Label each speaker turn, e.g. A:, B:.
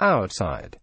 A: outside.